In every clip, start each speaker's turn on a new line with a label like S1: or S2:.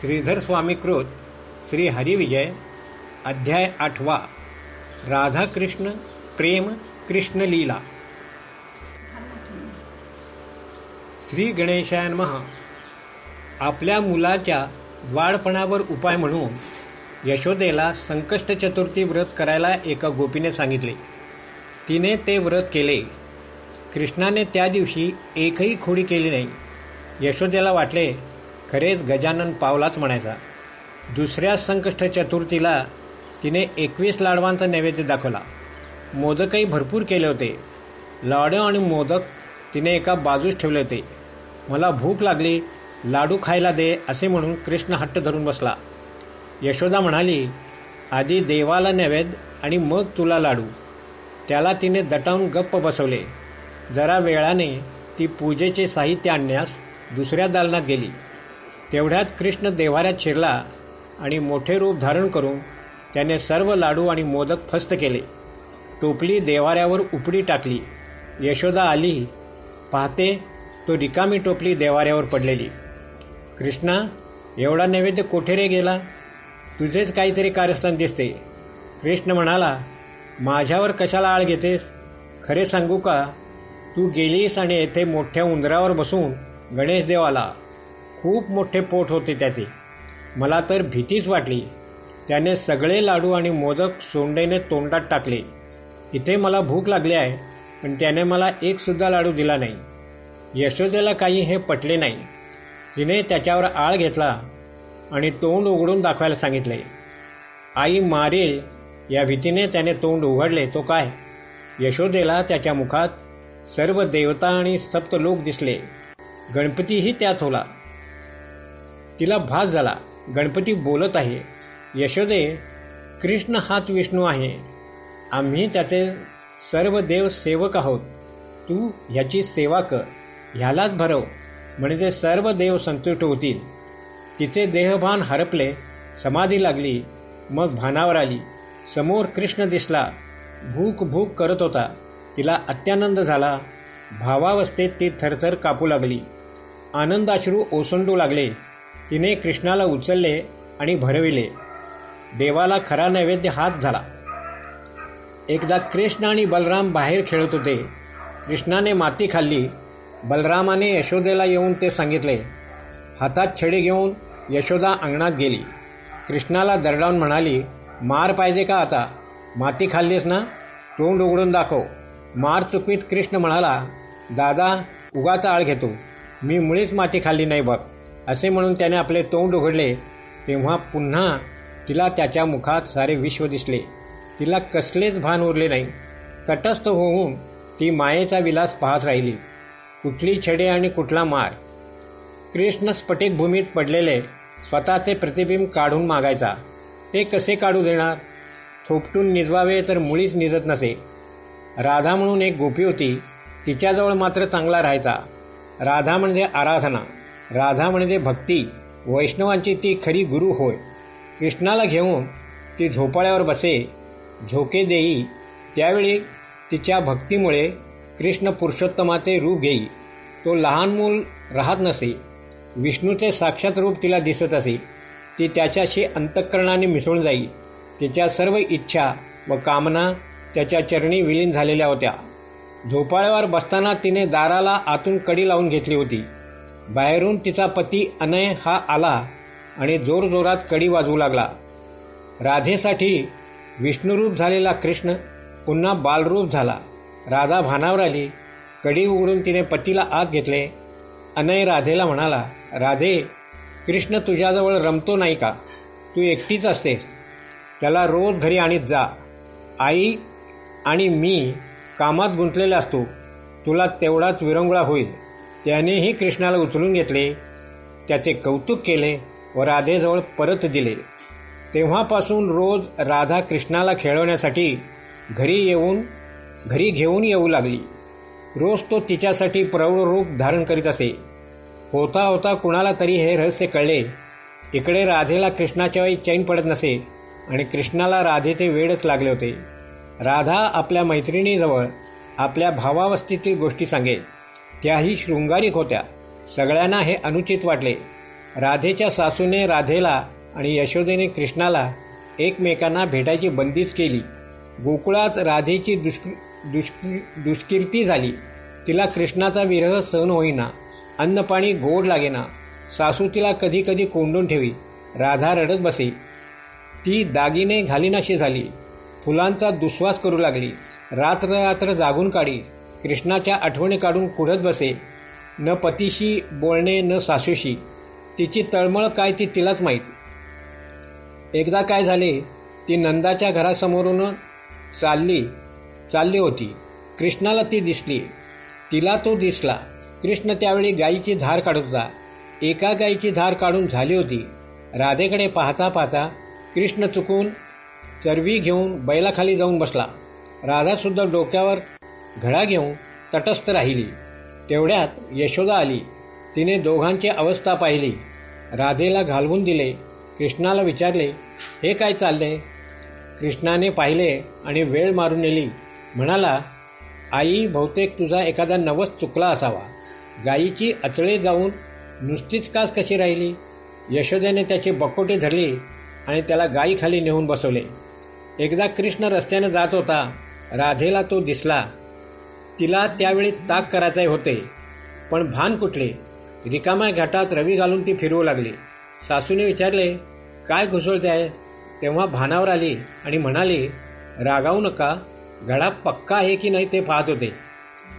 S1: श्रीधर स्वामीकृत श्री हरिविजय अध्याय आठवा राधाकृष्ण प्रेम कृष्णलीला श्री गणेशायन महा आपल्या मुलाच्या द्वाडपणावर उपाय म्हणून यशोदेला संकष्ट चतुर्थी व्रत करायला एका गोपीने सांगितले. तिने ते व्रत केले. कृष्णाने त्या दिवशी एकही खोडी केली नाही. यशोदेला वाटले खरेच गजानन पावलाच म्हणायचा. दुसऱ्या संकष्ट चतुर्थीला तिने एकवीस लाडवांचा नैवेद्य दाखवला. मोदकही भरपूर केले होते. लाडू आणि मोदक तिने एका बाजूस ठेवले होते. मला भूक लागली लाडू खायला दे असे म्हणून कृष्ण हट्ट धरून बसला. यशोदा म्हणाली आधी देवाला नैवेद्य आणि मग तुला लाडू. त्याला तिने दटावून गप्प बसवले. जरा वेळाने ती पूजेचे साहित्य आणण्यास दुसऱ्या दालनात गेली. तेवढ्यात कृष्ण देवाऱ्यात शिरला आणि मोठे रूप धारण करून त्याने सर्व लाडू आणि मोदक फस्त केले. टोपली देवाऱ्यावर उपडी टाकली. यशोदा आली. पाहते तो रिकामी टोपली देवाऱ्यावर पडलेली. कृष्णा एवढा नैवेद्य कोठे रे गेला? तुझेच काहीतरी कार्यस्थान दिसते. कृष्ण म्हणाला माझ्यावर कशाला आळ घेतेस? खरे सांगू का? तू गेलीस आणि येथे मोठ्या उंदरावर बसून गणेश देव आला खूप मोठे पोट होते त्याचे. मला तर भीतीच वाटली. त्याने सगळे लाडू आणि मोदक सोंडेने तोंडात टाकले. इथे मला भूक लागली आहे पण त्याने मला एकसुद्धा लाडू दिला नाही. यशोदेला काही हे पटले नाही. तिने त्याच्यावर आळ घेतला आणि तोंड उघडून दाखवायला सांगितले आई मारेल. या भीतीने त्याने तोंड उघडले तो काय? यशोदेला त्याच्या मुखात सर्व देवता आणि सप्तलोक दिसले. गणपतीही त्यात होला. तिला भास झाला. गणपती बोलत आहे यशोदे कृष्ण हाच विष्णू आहे. आम्ही त्याचे सर्व देव सेवक आहोत. तू ह्याची सेवा कर ह्यालाच भरव. म्हणजे सर्व देव संतुष्ट होतील. तिचे देहभान हरपले समाधी लागली मग भानावर आली. समोर कृष्ण दिसला. भूक भूक करत होता. तिला अत्यानंद झाला. भावावस्थेत ती थरथर कापू लागली. आनंदाश्रू ओसंडू लागले. तिने कृष्णाला उचलले आणि भरविले. देवाला खरा नैवेद्य हात झाला. एकदा कृष्ण आणि बलराम बाहेर खेळत होते. कृष्णाने माती खाल्ली. बलरामाने यशोदेला येऊन ते सांगितले. हातात छडी घेऊन यशोदा अंगणात गेली. कृष्णाला दरडावून म्हणाली मार पाहिजे का आता? माती खाल्लीस ना? तोंड उघडून दाखव. मार चुकवीत कृष्ण म्हणाला दादा उगाचा आळ घेतो. मी मुळीच माती खाल्ली नाही बघ. असे म्हणून त्याने आपले तोंड उघडले तेव्हा पुन्हा तिला त्याच्या मुखात सारे विश्व दिसले. तिला कसलेच भान उरले नाही. तटस्थ होऊन ती मायेचा विलास पाहत राहिली. कुठली छडे आणि कुठला मार. कृष्ण स्फटिक भूमीत पडलेले स्वतःचे प्रतिबिंब काढून मागायचा. ते कसे काढू देणार? थोपटून निजवावे तर मुळीच निजत नसे. राधा म्हणून एक गोपी होती. तिच्याजवळ मात्र चांगला राहायचा. राधा म्हणजे आराधना. राधा म्हणजे भक्ती वैष्णवांची ती खरी गुरु होय. कृष्णाला घेऊन ती झोपाळ्यावर बसे झोके देई. त्यावेळी तिच्या भक्तीमुळे कृष्ण पुरुषोत्तमाचे रूप घेई. तो लहान मूल राहत नसे. विष्णूचे साक्षात रूप तिला दिसत असे. ती त्याच्याशी अंतःकरणाने मिसळून जाई. तिच्या सर्व इच्छा व कामना त्याच्या चरणी विलीन झालेल्या होत्या. झोपाळ्यावर बसताना तिने दाराला आतून कडी लावून घेतली होती. बाहेरून तिचा पती अनय हा आला आणि जोरजोरात कडी वाजवू लागला. राधेसाठी विष्णुरूप झालेला कृष्ण पुन्हा बालरूप झाला. राधा भानावर आली. कडी उघडून तिने पतीला आत घेतले. अनय राधेला म्हणाला राधे कृष्ण तुझ्याजवळ रमतो नाही का? तू एकटीच असतेस. त्याला रोज घरी आणीत जा. आई आणि मी कामात गुंतलेले असतो. तुला तेवढाच विरंगुळा होईल. त्यानेही कृष्णाला उचलून घेतले. त्याचे कौतुक केले व राधेजवळ परत दिले. तेव्हापासून रोज राधा कृष्णाला खेळवण्यासाठी घरी येऊन घरी घेऊन येऊ लागली. रोज तो तिच्यासाठी प्रौढ रूप धारण करीत असे. होता होता कुणाला तरी हे रहस्य कळले. इकडे राधेला कृष्णाच्या वेळी चैन पडत नसे आणि कृष्णाला राधेचे वेळच लागले होते. राधा आपल्या मैत्रिणीजवळ आपल्या भावावस्थेतील गोष्टी सांगे. त्याही शृंगारिक होत्या. सगळ्यांना हे अनुचित वाटले. राधेच्या सासूने राधेला आणि यशोदेने कृष्णाला एकमेकांना भेटायची बंदीच केली. गोकुळात राधेची दुष्क दुष्क दुष्कीर्ती झाली. तिला कृष्णाचा विरह सहन होईना. अन्नपाणी गोड लागेना. सासू तिला कधी कधी कोंडून ठेवी. राधा रडत बसे. ती दागिने घालीनाशी झाली. फुलांचा दुस्वास करू लागली. रात्र रात्र जागून काढी. कृष्णाच्या आठवणी काढून कुढत बसे. न पतीशी बोलणे न सासूशी. तिची तळमळ काय ती तिलाच माहीत. एकदा काय झाले ती नंदाच्या घरासमोरून चालली चालली होती. कृष्णाला ती दिसली. तिला तो दिसला. कृष्ण त्यावेळी गायीची धार काढत होता. एका गायीची धार काढून झाली होती. राधेकडे पाहता पाहता कृष्ण चुकून चरवी घेऊन बैलाखाली जाऊन बसला. राधासुद्धा डोक्यावर घडा घेऊन तटस्थ राहिली. तेवढ्यात यशोदा आली. तिने दोघांची अवस्था पाहिली. राधेला घालवून दिले. कृष्णाला विचारले हे काय चालले कृष्णाने पाहिले आणि वेळ मारून नेली. म्हणाला आई बहुतेक तुझा एखादा नवस चुकला असावा. गायीची अचळे जाऊन नुसतीच कास कशी राहिली? यशोदेने त्याची बकोटे धरली आणि त्याला गायीखाली नेऊन बसवले. एकदा कृष्ण रस्त्याने जात होता. राधेला तो दिसला. तिला त्यावेळी ताक करायचे होते. पण भान कुठले? रिकाम्या घाटात रवी घालून ती फिरवू लागली. सासूने विचारले काय घुसळते आहे तेव्हा भानावर आली आणि म्हणाली रागावू नका. घडा पक्का आहे की नाही ते पाहत होते.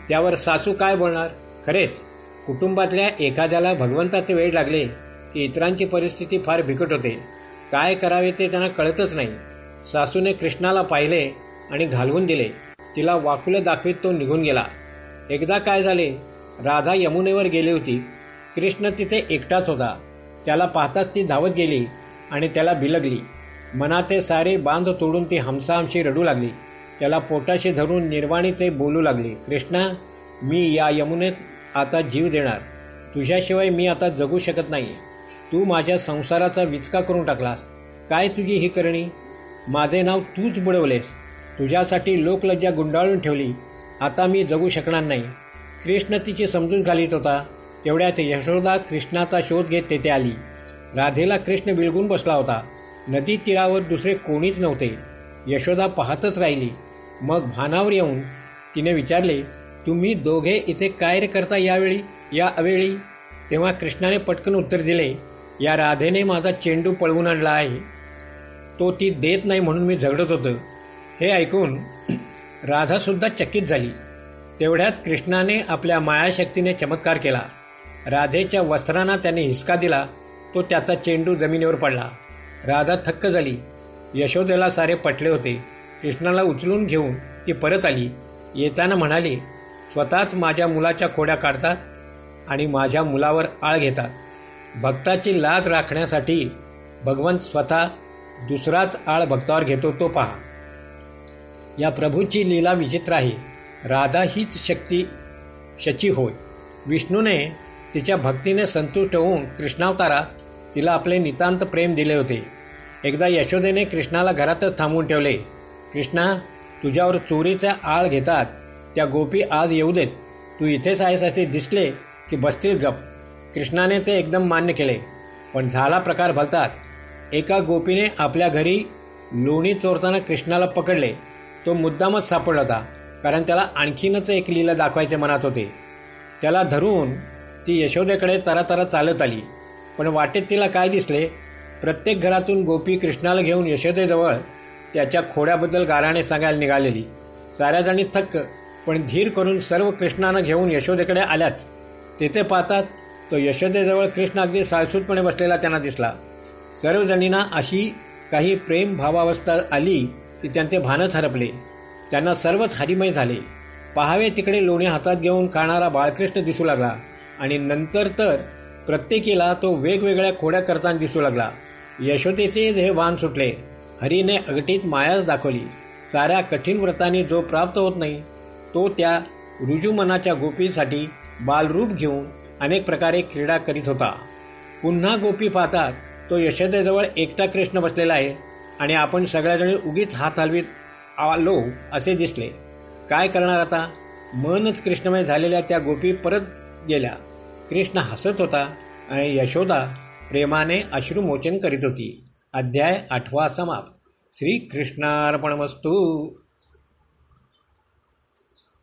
S1: त्यावर सासू काय बोलणार? खरेच कुटुंबातल्या एखाद्याला भगवंताचे वेळ लागले की इतरांची परिस्थिती फार बिकट होते. काय करावे ते त्यांना कळतच नाही. सासूने कृष्णाला पाहिले आणि घालवून दिले. तिला वाकुलं दाखवीत तो निघून गेला. एकदा काय झाले? राधा यमुनेवर गेली होती. कृष्ण तिथे एकटाच होता. त्याला पाहताच ती धावत गेली आणि त्याला बिलगली. मनाचे सारे बांध तोडून ती हमसाहमशी रडू लागली. त्याला पोटाशी धरून निर्वाणीचे बोलू लागली. कृष्णा मी या यमुनेत आता जीव देणार. तुझ्याशिवाय मी आता जगू शकत नाही. तू माझ्या संसाराचा विचका करून टाकलास. काय तुझी ही करणी? माझे नाव तूच बुडवलेस. तुझ्यासाठी लोकलज्जा गुंडाळून ठेवली. आता मी जगू शकणार नाही. कृष्ण तिची समजून घालीत होता. तेवढ्यात यशोदा कृष्णाचा शोध घेत तेथे आली. राधेला कृष्ण बिलगून बसला होता. नदी तीरावर दुसरे कोणीच नव्हते. यशोदा पाहतच राहिली. मग भानावर येऊन तिने विचारले तुम्ही दोघे इथे काय करता यावेळी? या अवेळी? तेव्हा कृष्णाने पटकन उत्तर दिले या राधेने माझा चेंडू पळवून आणला आहे. तो ती देत नाही म्हणून मी झगडत होतं. हे ऐकून राधासुद्धा चकित झाली. तेवढ्यात कृष्णाने आपल्या मायाशक्तीने चमत्कार केला. राधेच्या वस्त्रांना त्याने हिसका दिला. तो त्याचा चेंडू जमिनीवर पडला. राधा थक्क झाली. यशोदेला सारे पटले होते. कृष्णाला उचलून घेऊन ती परत आली. येताना म्हणाली स्वतःच माझ्या मुलाच्या खोड्या काढतात आणि माझ्या मुलावर आळ घेतात. भक्ताची लाज राखण्यासाठी भगवंत स्वतः दुसराच आळ भक्तावर घेतो तो पहा. या प्रभूची लीला विचित्र आहे. राधा हीच शक्ती शची होय. विष्णूने तिच्या भक्तीने संतुष्ट होऊन कृष्णावतारात तिला आपले नितांत प्रेम दिले होते. एकदा यशोदेने कृष्णाला घरातच थांबवून ठेवले. कृष्णा तुझ्यावर चोरीचा आळ घेतात. त्या गोपी आज येऊ देत. तू इथेच आहेस असे दिसले की बसतील गप. कृष्णाने ते एकदम मान्य केले. पण झाला प्रकार भलतात. एका गोपीने आपल्या घरी लोणी चोरताना कृष्णाला पकडले. तो मुद्दामच सापडला होता कारण त्याला आणखीनच एक लीला दाखवायचे मनात होते. त्याला धरून ती यशोदेकडे तरातरा चालत आली. पण वाटेत तिला काय दिसले? प्रत्येक घरातून गोपी कृष्णाला घेऊन यशोदेजवळ त्याच्या खोड्याबद्दल गाराने सांगायला निघालेली. साऱ्या जणी थक्क पण धीर करून सर्व कृष्णानं घेऊन यशोदेकडे आल्याच. तेथे पाहतात तो यशोदेजवळ कृष्ण अगदी सालसूतपणे बसलेला त्यांना दिसला. सर्वजणींना अशी काही प्रेम भावावस्था आली की त्यांचे भानच हरपले त्यांना सर्वच हरिमय झाले. पहावे तिकडे लोणी हातात घेऊन खाणारा बाळकृष्ण दिसू लागला. आणि नंतर तर प्रत्येकीला तो वेगवेगळ्या खोड्या करताना दिसू लागला. यशोदेचे हे वान सुटले. हरीने अगटीत मायाच दाखवली. साऱ्या कठीण व्रताने जो प्राप्त होत नाही तो त्या रुजुमनाच्या गोपीसाठी बालरूप घेऊन अनेक प्रकारे क्रीडा करीत होता. पुन्हा गोपी पाहतात तो यशोदेजवळ एकटा कृष्ण बसलेला आहे. आणि आपण सगळ्याजणी उगीच हात हलवीत आलो असे दिसले. काय करणार आता? मनच कृष्णमय झालेल्या त्या गोपी परत गेल्या. कृष्ण हसत होता आणि यशोदा प्रेमाने अश्रुमोचन करीत होती. अध्याय आठवा समाप्त. श्रीकृष्णार्पणमस्तू.